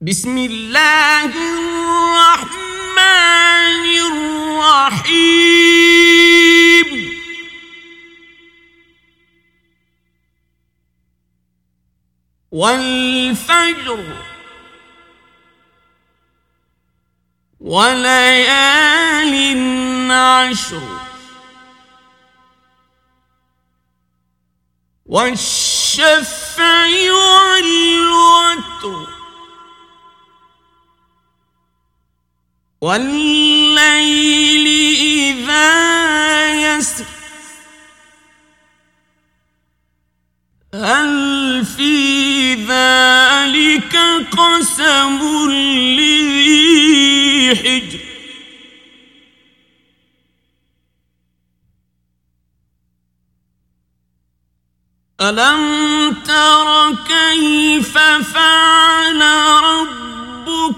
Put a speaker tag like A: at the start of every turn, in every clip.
A: بسم اللہ الرحمن الرحیم والفجر وليال عشر والشفع والليل والليل إذا يسر. هل في ذلك قسم لذي حجر؟ ألم تر كيف فعل رب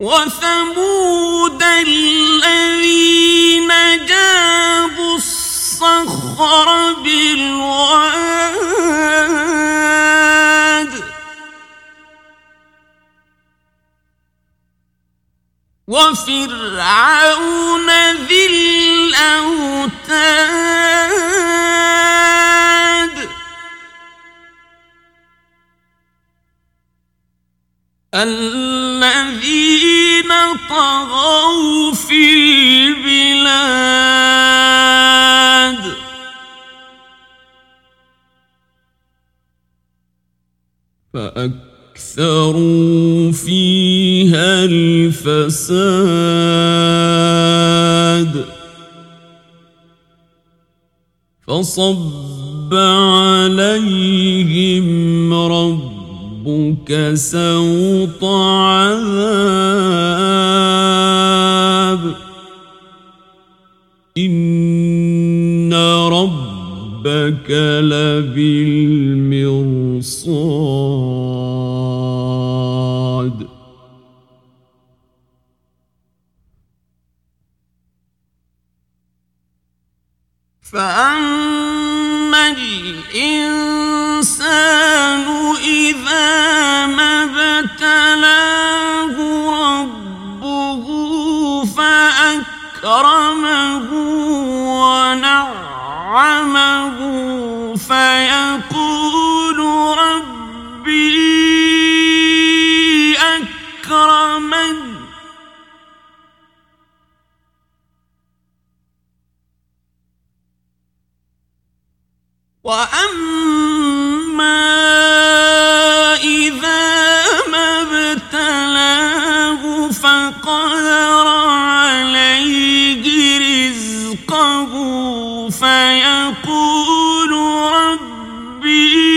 A: وثمود الذين جابوا الصخر بالواد وفرعون ذي الأوتاد الذين طغوا في البلاد. فأكثروا فيها الفساد. فصب عليهم رب ربك سوط عذاب. إن ربك لبالمرصاد. فأنا فيقول ربي أكرمن. وأما إذا ما ابتلاه فقدر عليه رزقه فيقول ربي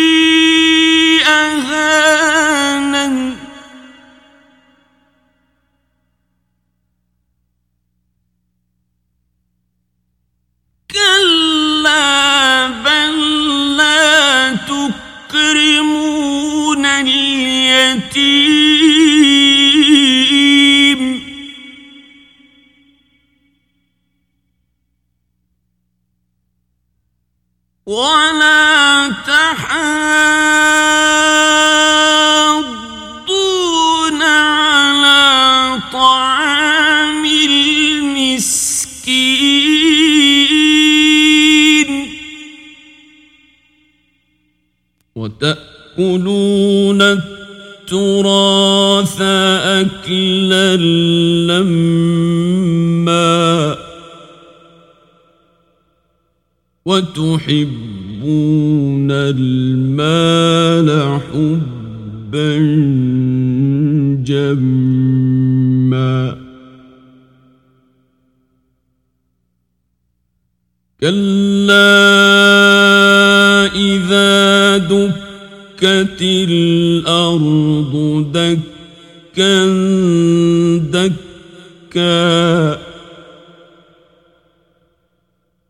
A: ولا تحاضون على طعام المسكين وتأكلون التراث أكلا لما وتحبون المال حبا جما كلا إذا دكت الأرض دكا دكا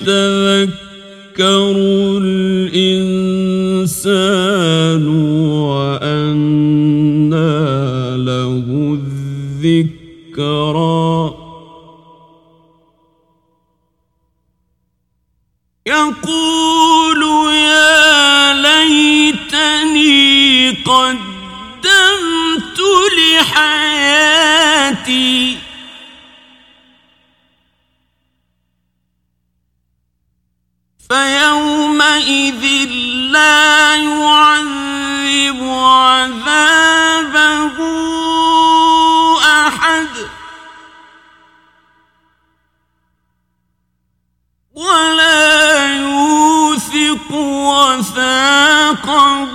A: يتذكر الإنسان وأنا له الذكرى. يقول يا ليتني قدمت لحياتي فيومئذ لا يعذب عذابه أحد. ولا يوثق وثاقه